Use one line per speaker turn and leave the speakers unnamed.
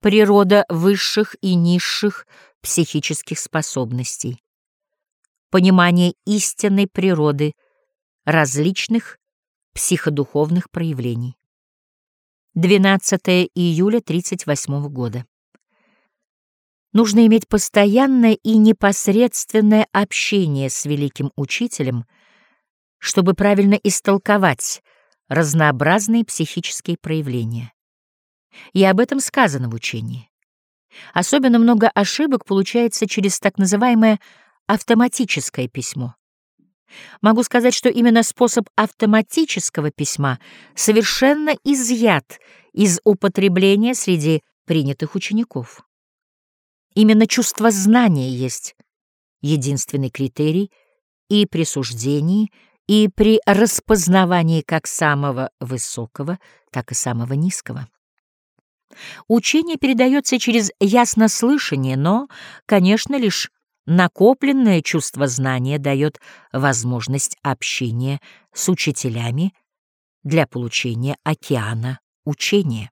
природа высших и низших психических способностей, понимание истинной природы различных психодуховных проявлений. 12 июля 38 года. Нужно иметь постоянное и непосредственное общение с великим учителем, чтобы правильно истолковать разнообразные психические проявления. И об этом сказано в учении. Особенно много ошибок получается через так называемое автоматическое письмо. Могу сказать, что именно способ автоматического письма совершенно изъят из употребления среди принятых учеников. Именно чувство знания есть единственный критерий и при суждении, и при распознавании как самого высокого, так и самого низкого. Учение передается через яснослышание, но, конечно, лишь накопленное чувство знания дает возможность общения с учителями для получения океана учения.